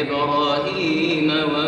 إبراهيم وموسى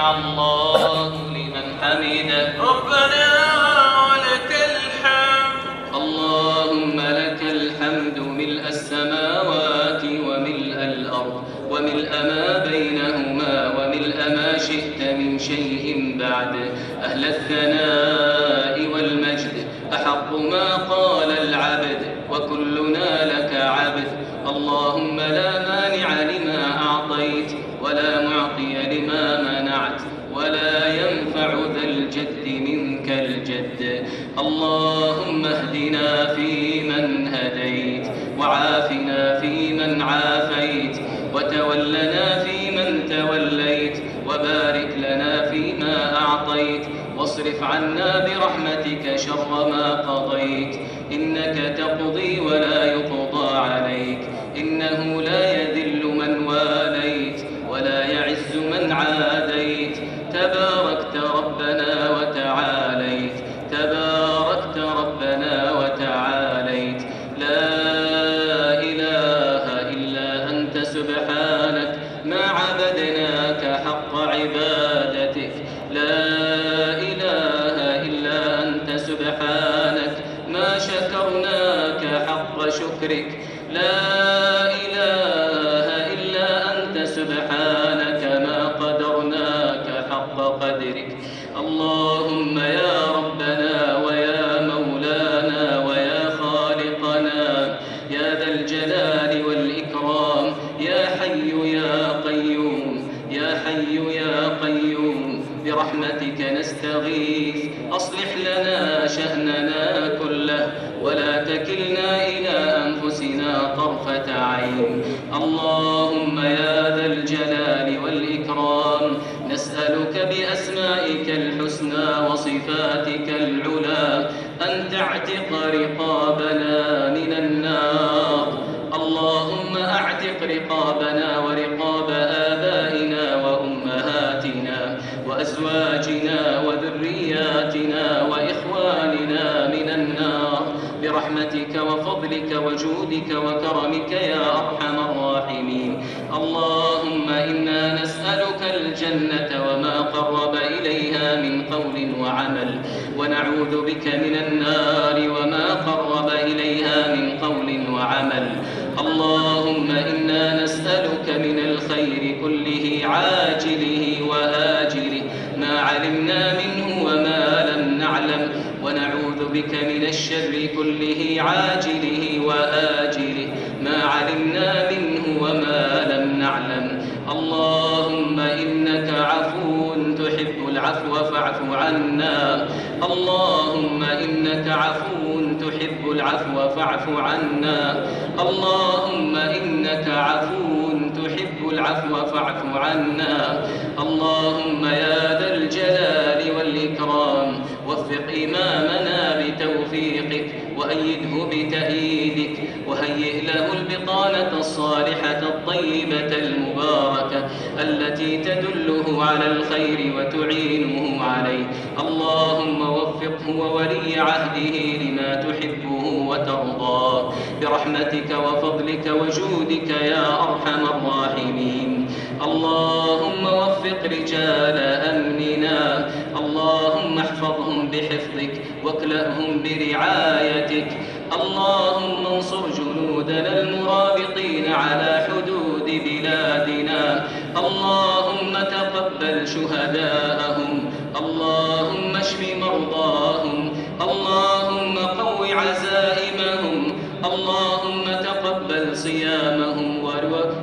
سمع الله لمن حمده. ربنا ولك الحمد. اللهم لك الحمد ملء السماوات وملء الأرض وملء ما بينهما وملء ما شئت من شيء بعد. أهل الثناء والمجد أحق ما قال العبد وكلنا لك عبد. اللهم لا مانع لما اللهم اهدنا فيمن هديت وعافنا فيمن عافيت وتولنا فيمن توليت وبارك لنا فيما أعطيت واصرف عنا برحمتك شر ما قضيت إنك تقضي ولا عبدناك حق عبادتك. لا إله إلا أنت سبحانك. ما شكرناك حق شكرك. لا إله إلا أنت سبحانك. ما قدرناك حق قدرك. اللهم يا اللهم يا ذا الجلال والإكرام. نسألك بأسمائك الحسنى وصفاتك العلا أن تعتق رقابنا من النار. اللهم أعتق رقابنا ورقاب آبائنا برحمتك وفضلك وجودك وكرمك يا أرحم الراحمين. اللهم إنا نسألك الجنة وما قرب إليها من قول وعمل ونعوذ بك من النار وما قرب إليها من قول وعمل. اللهم بك من الشر كله عاجله وآجله ما علمنا منه وما لم نعلم. اللهم إنك عفو تحب العفو فاعف عنا. اللهم إنك عفو تحب العفو فاعف عنا. اللهم إنك عفو تحب العفو فاعف عنا. اللهم يا ذا الجلال والإكرام وفق إمامنا بتوفيقك وأيده بتأييدك. وهيئ له البطانة الصالحة الطيبة المباركة التي تدله على الخير وتعينه عليه. اللهم وفقه وولي عهده لما تحبه وترضاه. برحمتك وفضلك وجودك يا أرحم الراحمين. اللهم وفق رجال أمننا بحفظك واكلأهم برعايتك. اللهم انصر جنودنا المرابطين على حدود بلادنا. اللهم تقبل شهداءهم. اللهم اشف مرضاهم. اللهم قو عزائمهم. اللهم تقبل صيامهم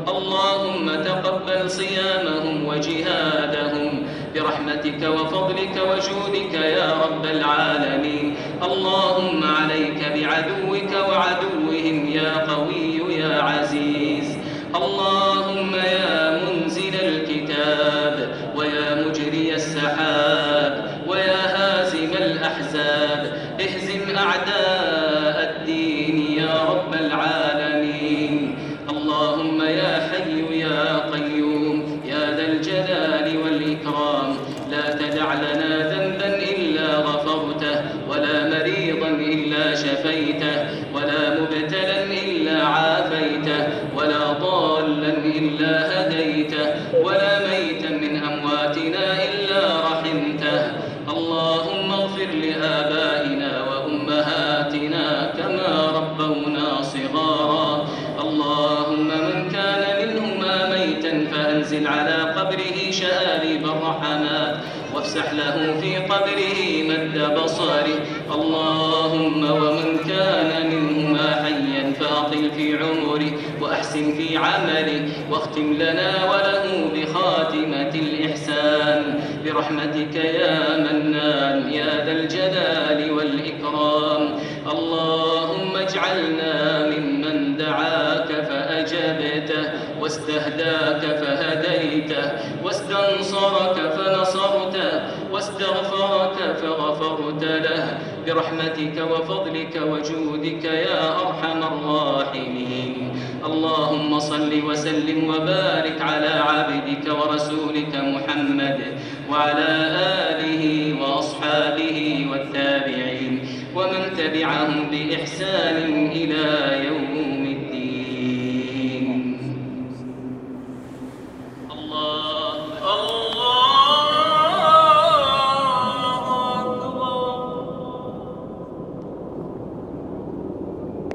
اللهم تقبل صيامهم وجهادهم. برحمتك وفضلك وجودك يا رب العالمين. اللهم عليك بعدوك وعدوهم تدع لنا ذنبا إلا غفرته ولا مريضا إلا شفيته ولا مبتلا إلا عافيته ولا ضالا إلا هديته ولا ميتا من أمواتنا إلا رحمته. اللهم اغفر لآبائنا وأمهاتنا كما ربونا صغارا. اللهم من كان منهما ميتا فأنزل على وافسح له في قبره مد بصره. اللهم ومن كان منهما حيا فأطل في عمره وأحسن في عمله واختم لنا وله بخاتمة الإحسان. برحمتك يا منان يا ذا الجلال والإكرام. اللهم اجعلنا ممن دعاك فأجبته واستهداك فهديته واستنصرك فنصرته واستغفرك فغفرت له. برحمتك وفضلك وجودك يا أرحم الراحمين. اللهم صل وسلم وبارك على عبدك ورسولك محمد وعلى آله وأصحابه والتابعين. ومن تبعهم بإحسان إلى